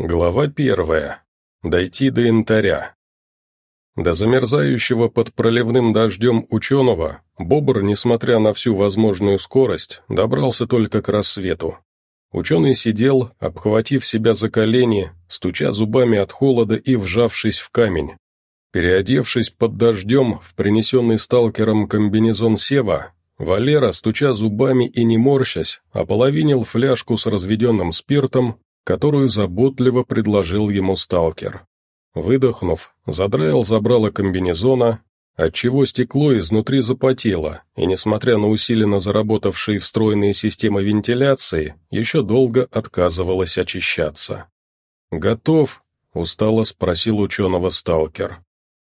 Глава первая. Дойти до янтаря. До замерзающего под проливным дождем ученого Бобр, несмотря на всю возможную скорость, добрался только к рассвету. Ученый сидел, обхватив себя за колени, стуча зубами от холода и вжавшись в камень. Переодевшись под дождем в принесенный сталкером комбинезон Сева, Валера, стуча зубами и не морщась, ополовинил фляжку с разведенным спиртом которую заботливо предложил ему сталкер. Выдохнув, задраил забрало комбинезона, отчего стекло изнутри запотело, и, несмотря на усиленно заработавшие встроенные системы вентиляции, еще долго отказывалось очищаться. «Готов?» — устало спросил ученого сталкер.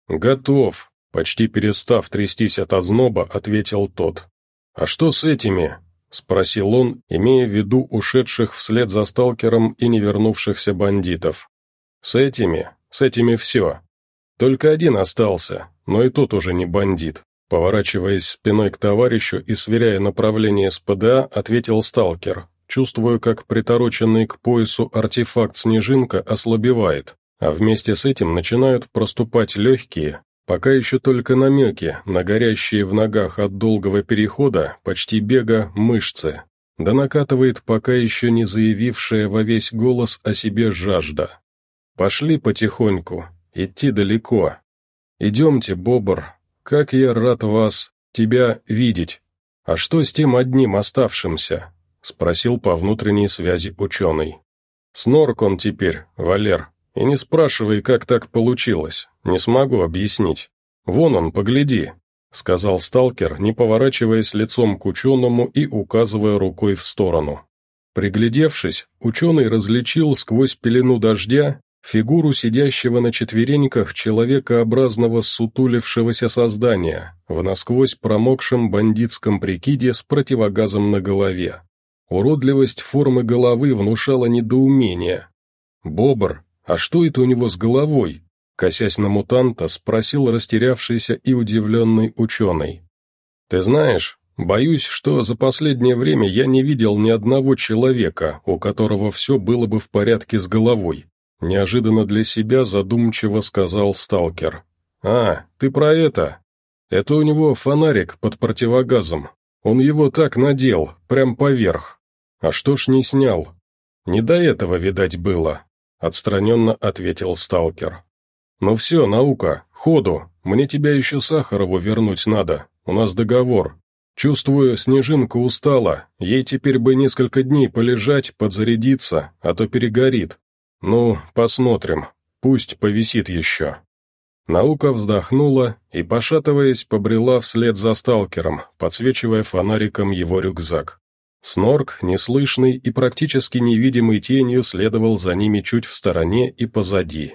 «Готов», — почти перестав трястись от озноба, ответил тот. «А что с этими?» — спросил он, имея в виду ушедших вслед за сталкером и не вернувшихся бандитов. «С этими, с этими все. Только один остался, но и тот уже не бандит». Поворачиваясь спиной к товарищу и сверяя направление с ПДА, ответил сталкер, чувствуя, как притороченный к поясу артефакт «Снежинка» ослабевает, а вместе с этим начинают проступать легкие, Пока еще только намеки на горящие в ногах от долгого перехода, почти бега, мышцы. Да накатывает пока еще не заявившая во весь голос о себе жажда. Пошли потихоньку, идти далеко. Идемте, Бобр, как я рад вас, тебя видеть. А что с тем одним оставшимся? Спросил по внутренней связи ученый. Снорк он теперь, Валер, и не спрашивай, как так получилось, не смогу объяснить. Вон он, погляди», — сказал сталкер, не поворачиваясь лицом к ученому и указывая рукой в сторону. Приглядевшись, ученый различил сквозь пелену дождя фигуру сидящего на четвереньках человекообразного сутулившегося создания в насквозь промокшем бандитском прикиде с противогазом на голове. Уродливость формы головы внушала недоумение. Бобр, «А что это у него с головой?» Косясь на мутанта, спросил растерявшийся и удивленный ученый. «Ты знаешь, боюсь, что за последнее время я не видел ни одного человека, у которого все было бы в порядке с головой», неожиданно для себя задумчиво сказал сталкер. «А, ты про это? Это у него фонарик под противогазом. Он его так надел, прям поверх. А что ж не снял? Не до этого, видать, было. Отстраненно ответил сталкер. «Ну все, наука, ходу, мне тебя еще Сахарову вернуть надо, у нас договор. Чувствую, Снежинка устала, ей теперь бы несколько дней полежать, подзарядиться, а то перегорит. Ну, посмотрим, пусть повисит еще». Наука вздохнула и, пошатываясь, побрела вслед за сталкером, подсвечивая фонариком его рюкзак. Снорк, неслышный и практически невидимой тенью, следовал за ними чуть в стороне и позади.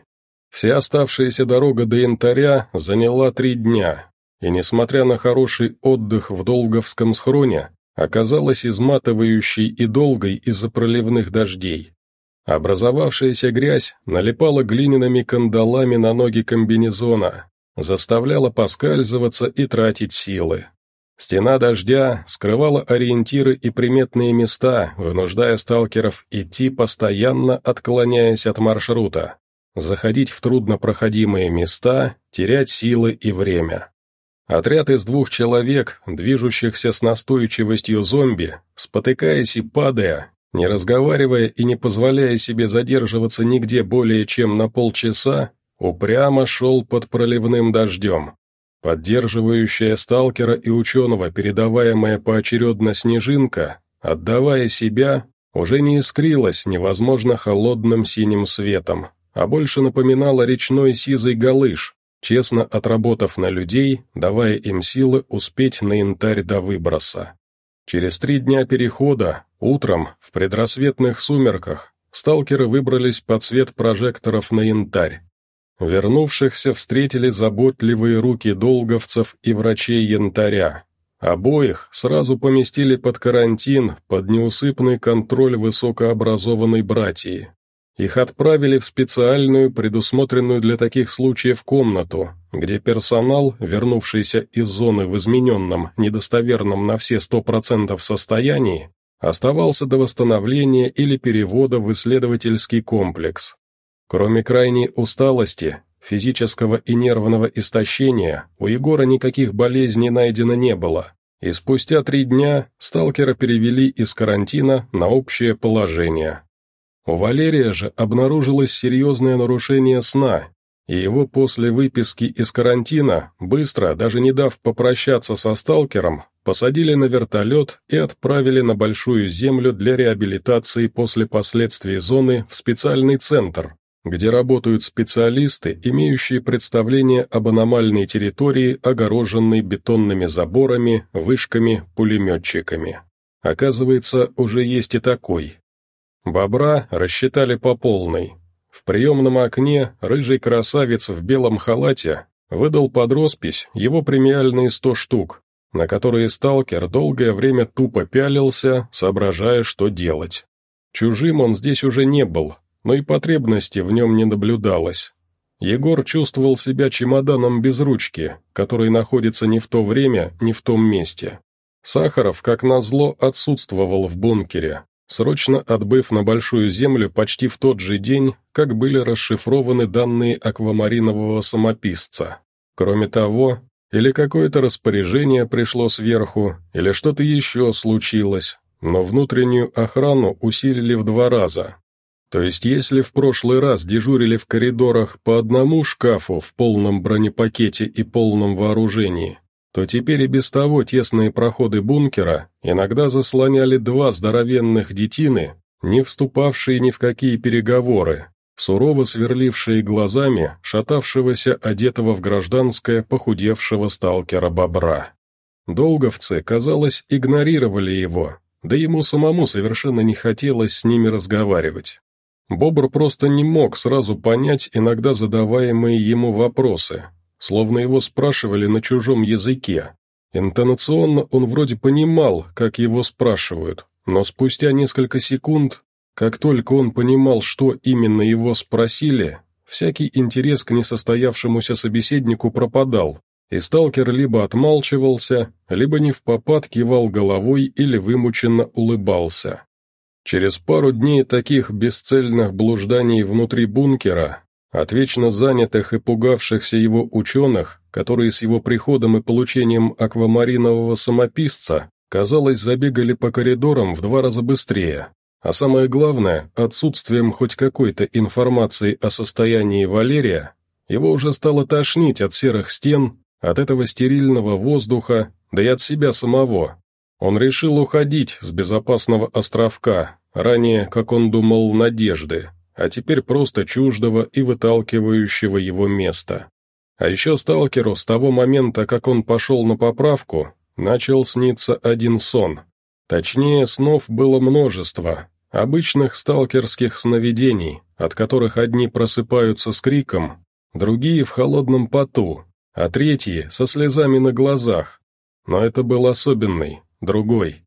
Вся оставшаяся дорога до янтаря заняла три дня, и, несмотря на хороший отдых в Долговском схроне, оказалась изматывающей и долгой из-за проливных дождей. Образовавшаяся грязь налипала глиняными кандалами на ноги комбинезона, заставляла поскальзываться и тратить силы. Стена дождя скрывала ориентиры и приметные места, вынуждая сталкеров идти постоянно отклоняясь от маршрута, заходить в труднопроходимые места, терять силы и время. Отряд из двух человек, движущихся с настойчивостью зомби, спотыкаясь и падая, не разговаривая и не позволяя себе задерживаться нигде более чем на полчаса, упрямо шел под проливным дождем. Поддерживающая сталкера и ученого передаваемая поочередно снежинка, отдавая себя, уже не искрилась невозможно холодным синим светом, а больше напоминала речной сизый галыш, честно отработав на людей, давая им силы успеть на янтарь до выброса. Через три дня перехода, утром, в предрассветных сумерках, сталкеры выбрались под свет прожекторов на янтарь. Вернувшихся встретили заботливые руки долговцев и врачей янтаря. Обоих сразу поместили под карантин, под неусыпный контроль высокообразованной братьи. Их отправили в специальную, предусмотренную для таких случаев комнату, где персонал, вернувшийся из зоны в измененном, недостоверном на все сто процентов состоянии, оставался до восстановления или перевода в исследовательский комплекс. Кроме крайней усталости, физического и нервного истощения, у Егора никаких болезней найдено не было, и спустя три дня сталкера перевели из карантина на общее положение. У Валерия же обнаружилось серьезное нарушение сна, и его после выписки из карантина быстро, даже не дав попрощаться со сталкером, посадили на вертолет и отправили на Большую Землю для реабилитации после последствий зоны в специальный центр, где работают специалисты, имеющие представление об аномальной территории, огороженной бетонными заборами, вышками, пулеметчиками. Оказывается, уже есть и такой. Бобра рассчитали по полной. В приемном окне рыжий красавец в белом халате выдал под роспись его премиальные сто штук, на которые сталкер долгое время тупо пялился, соображая, что делать. Чужим он здесь уже не был, но и потребности в нем не наблюдалось. Егор чувствовал себя чемоданом без ручки, который находится не в то время, не в том месте. Сахаров, как назло, отсутствовал в бункере, срочно отбыв на Большую Землю почти в тот же день, как были расшифрованы данные аквамаринового самописца. Кроме того, или какое-то распоряжение пришло сверху, или что-то еще случилось, но внутреннюю охрану усилили в два раза. То есть если в прошлый раз дежурили в коридорах по одному шкафу в полном бронепакете и полном вооружении, то теперь и без того тесные проходы бункера иногда заслоняли два здоровенных детины, не вступавшие ни в какие переговоры, сурово сверлившие глазами шатавшегося, одетого в гражданское, похудевшего сталкера-бобра. Долговцы, казалось, игнорировали его, да ему самому совершенно не хотелось с ними разговаривать. Бобр просто не мог сразу понять иногда задаваемые ему вопросы, словно его спрашивали на чужом языке. Интонационно он вроде понимал, как его спрашивают, но спустя несколько секунд, как только он понимал, что именно его спросили, всякий интерес к несостоявшемуся собеседнику пропадал, и сталкер либо отмалчивался, либо не в кивал головой или вымученно улыбался. Через пару дней таких бесцельных блужданий внутри бункера от вечно занятых и пугавшихся его ученых, которые с его приходом и получением аквамаринового самописца, казалось, забегали по коридорам в два раза быстрее. А самое главное, отсутствием хоть какой-то информации о состоянии Валерия, его уже стало тошнить от серых стен, от этого стерильного воздуха, да и от себя самого. Он решил уходить с безопасного островка, ранее, как он думал, надежды, а теперь просто чуждого и выталкивающего его места. А еще сталкеру с того момента, как он пошел на поправку, начал сниться один сон. Точнее, снов было множество, обычных сталкерских сновидений, от которых одни просыпаются с криком, другие в холодном поту, а третьи со слезами на глазах. Но это был особенный, другой.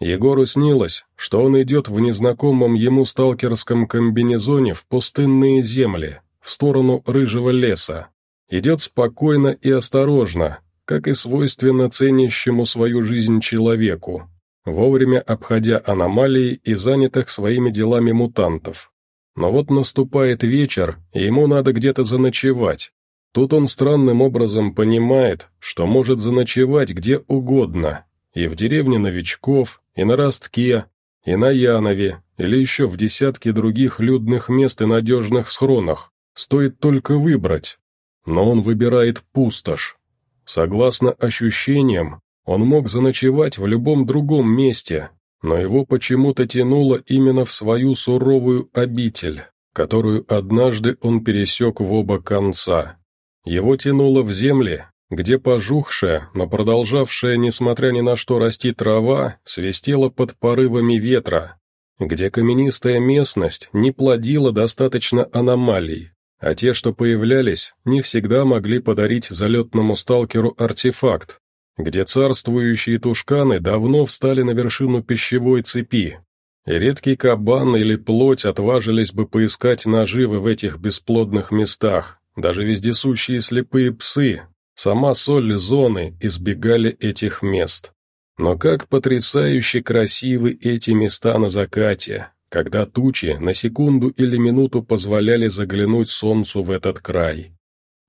Егору снилось, что он идет в незнакомом ему сталкерском комбинезоне в пустынные земли, в сторону рыжего леса. Идет спокойно и осторожно, как и свойственно ценящему свою жизнь человеку, вовремя обходя аномалии и занятых своими делами мутантов. Но вот наступает вечер, и ему надо где-то заночевать. Тут он странным образом понимает, что может заночевать где угодно, и в деревне новичков, и на Ростке, и на Янове, или еще в десятке других людных мест и надежных схронах. Стоит только выбрать. Но он выбирает пустошь. Согласно ощущениям, он мог заночевать в любом другом месте, но его почему-то тянуло именно в свою суровую обитель, которую однажды он пересек в оба конца. Его тянуло в земли, где пожухшая, но продолжавшая, несмотря ни на что, расти трава, свистела под порывами ветра, где каменистая местность не плодила достаточно аномалий, а те, что появлялись, не всегда могли подарить залетному сталкеру артефакт, где царствующие тушканы давно встали на вершину пищевой цепи, и редкий кабан или плоть отважились бы поискать наживы в этих бесплодных местах, даже вездесущие слепые псы, Сама соль зоны избегали этих мест. Но как потрясающе красивы эти места на закате, когда тучи на секунду или минуту позволяли заглянуть солнцу в этот край.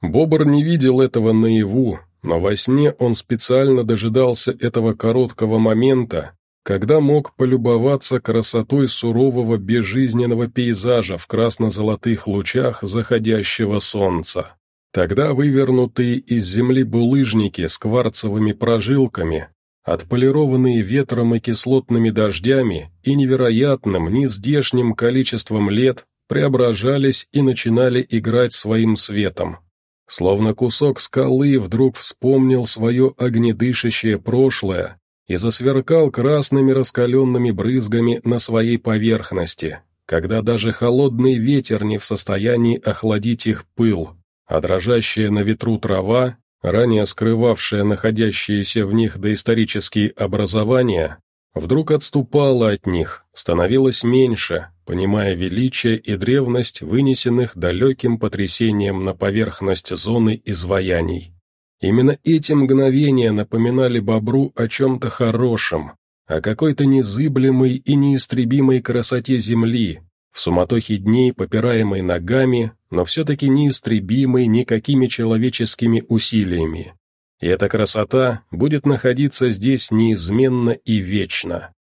Бобр не видел этого наяву, но во сне он специально дожидался этого короткого момента, когда мог полюбоваться красотой сурового безжизненного пейзажа в красно-золотых лучах заходящего солнца. Тогда вывернутые из земли булыжники с кварцевыми прожилками, отполированные ветром и кислотными дождями и невероятным, нездешним количеством лет, преображались и начинали играть своим светом. Словно кусок скалы вдруг вспомнил свое огнедышащее прошлое и засверкал красными раскаленными брызгами на своей поверхности, когда даже холодный ветер не в состоянии охладить их пыл, а дрожащая на ветру трава, ранее скрывавшая находящиеся в них доисторические образования, вдруг отступала от них, становилась меньше, понимая величие и древность вынесенных далеким потрясением на поверхность зоны изваяний. Именно эти мгновения напоминали Бобру о чем-то хорошем, о какой-то незыблемой и неистребимой красоте Земли, в суматохе дней, попираемой ногами, но все-таки неистребимой никакими человеческими усилиями. И эта красота будет находиться здесь неизменно и вечно.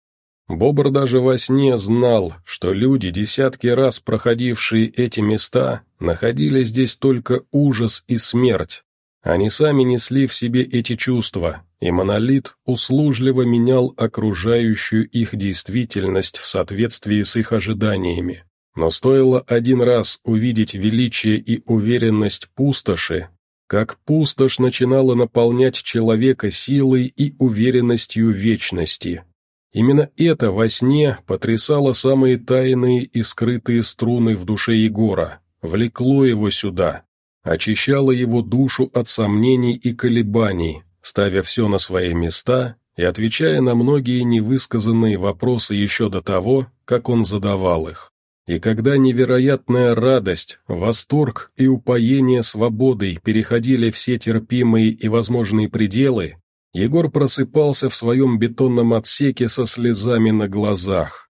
Бобр даже во сне знал, что люди, десятки раз проходившие эти места, находили здесь только ужас и смерть, они сами несли в себе эти чувства, и монолит услужливо менял окружающую их действительность в соответствии с их ожиданиями. Но стоило один раз увидеть величие и уверенность пустоши, как пустошь начинала наполнять человека силой и уверенностью вечности. Именно это во сне потрясало самые тайные и скрытые струны в душе Егора, влекло его сюда, очищала его душу от сомнений и колебаний, ставя все на свои места и отвечая на многие невысказанные вопросы еще до того, как он задавал их. И когда невероятная радость, восторг и упоение свободой переходили все терпимые и возможные пределы, Егор просыпался в своем бетонном отсеке со слезами на глазах.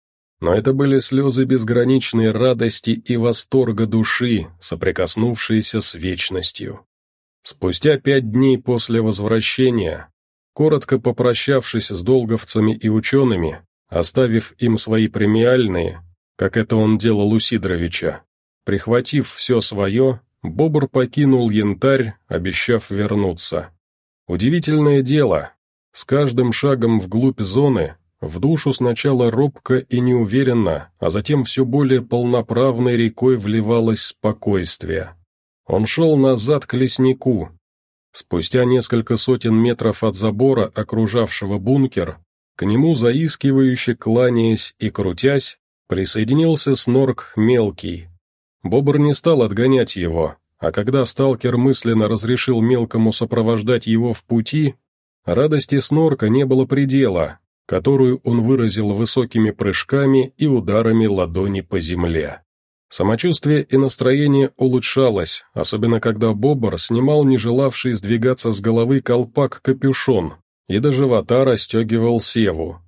Но это были слезы безграничной радости и восторга души, соприкоснувшиеся с вечностью. Спустя пять дней после возвращения, коротко попрощавшись с долговцами и учеными, оставив им свои премиальные, как это он делал у Сидоровича, прихватив все свое, Бобр покинул янтарь, обещав вернуться. Удивительное дело, с каждым шагом вглубь зоны в душу сначала робко и неуверенно, а затем все более полноправной рекой вливалось спокойствие. Он шел назад к леснику. Спустя несколько сотен метров от забора, окружавшего бункер, к нему, заискивающе кланяясь и крутясь, присоединился снорк мелкий. Бобр не стал отгонять его, а когда сталкер мысленно разрешил мелкому сопровождать его в пути, радости снорка не было предела, которую он выразил высокими прыжками и ударами ладони по земле. Самочувствие и настроение улучшалось, особенно когда Бобр снимал не желавший сдвигаться с головы колпак-капюшон и до живота расстегивал севу.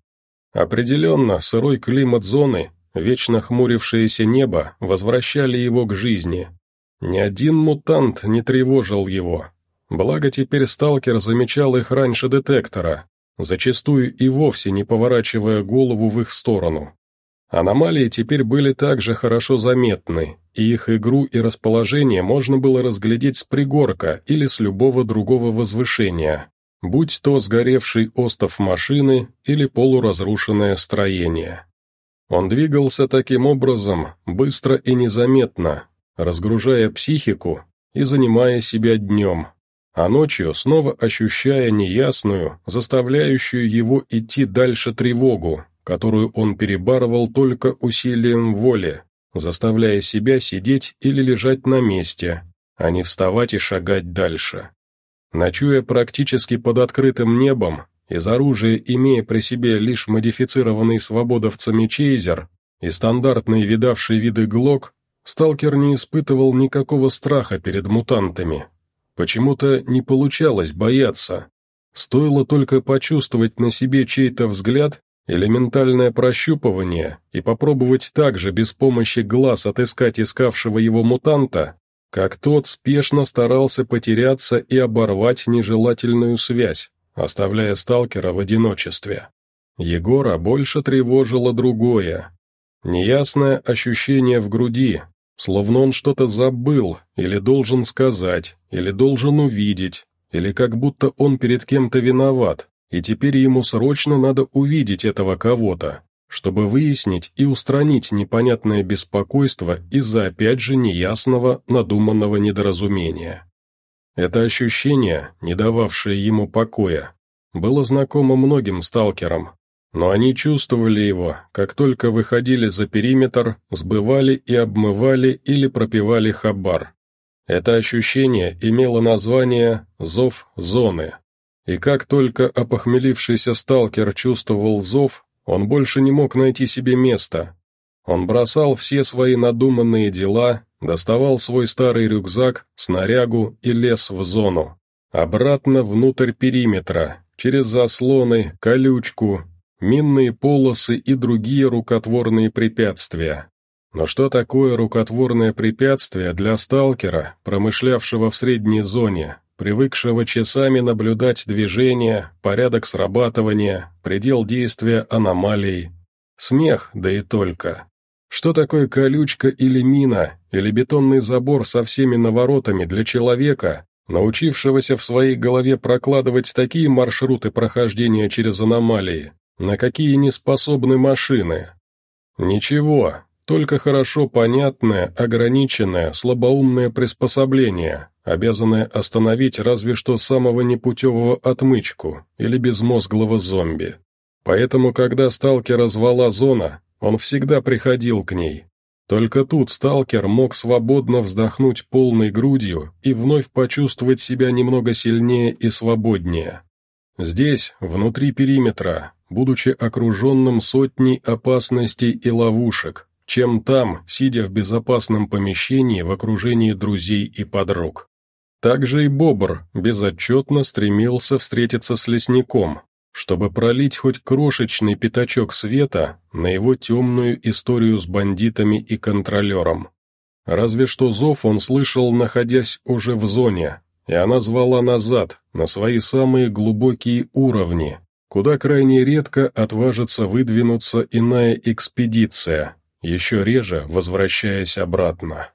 Определенно, сырой климат зоны, вечно хмурившееся небо возвращали его к жизни. Ни один мутант не тревожил его. Благо теперь сталкер замечал их раньше детектора, зачастую и вовсе не поворачивая голову в их сторону. Аномалии теперь были также хорошо заметны, и их игру и расположение можно было разглядеть с пригорка или с любого другого возвышения, будь то сгоревший остов машины или полуразрушенное строение. Он двигался таким образом, быстро и незаметно, разгружая психику и занимая себя днем, а ночью снова ощущая неясную, заставляющую его идти дальше тревогу, которую он перебарывал только усилием воли, заставляя себя сидеть или лежать на месте, а не вставать и шагать дальше. Ночуя практически под открытым небом, из оружия имея при себе лишь модифицированный свободовцами чейзер и стандартный видавший виды глок, сталкер не испытывал никакого страха перед мутантами, Почему-то не получалось бояться. Стоило только почувствовать на себе чей-то взгляд элементальное прощупывание и попробовать также без помощи глаз отыскать искавшего его мутанта, как тот спешно старался потеряться и оборвать нежелательную связь, оставляя сталкера в одиночестве. Егора больше тревожило другое. Неясное ощущение в груди, словно он что-то забыл, или должен сказать, или должен увидеть, или как будто он перед кем-то виноват, и теперь ему срочно надо увидеть этого кого-то, чтобы выяснить и устранить непонятное беспокойство из-за опять же неясного, надуманного недоразумения. Это ощущение, не дававшее ему покоя, было знакомо многим сталкерам, но они чувствовали его, как только выходили за периметр, сбывали и обмывали или пропивали хабар. Это ощущение имело название «зов зоны». И как только опохмелившийся сталкер чувствовал зов, он больше не мог найти себе места. Он бросал все свои надуманные дела, доставал свой старый рюкзак, снарягу и лез в зону. Обратно внутрь периметра, через заслоны, колючку, минные полосы и другие рукотворные препятствия. Но что такое рукотворное препятствие для сталкера, промышлявшего в средней зоне, привыкшего часами наблюдать движение, порядок срабатывания, предел действия аномалий? Смех, да и только. Что такое колючка или мина, или бетонный забор со всеми наворотами для человека, научившегося в своей голове прокладывать такие маршруты прохождения через аномалии, на какие не способны машины. Ничего, только хорошо понятное, ограниченное, слабоумное приспособление, обязанное остановить разве что самого непутевого отмычку или безмозглого зомби. Поэтому, когда сталкера звала зона, он всегда приходил к ней. Только тут сталкер мог свободно вздохнуть полной грудью и вновь почувствовать себя немного сильнее и свободнее. Здесь, внутри периметра, будучи окруженным сотней опасностей и ловушек, чем там, сидя в безопасном помещении в окружении друзей и подруг. Также и Бобр безотчетно стремился встретиться с лесником, чтобы пролить хоть крошечный пятачок света на его темную историю с бандитами и контролером. Разве что зов он слышал, находясь уже в зоне, и она звала назад, на свои самые глубокие уровни, куда крайне редко отважится выдвинуться иная экспедиция, еще реже возвращаясь обратно.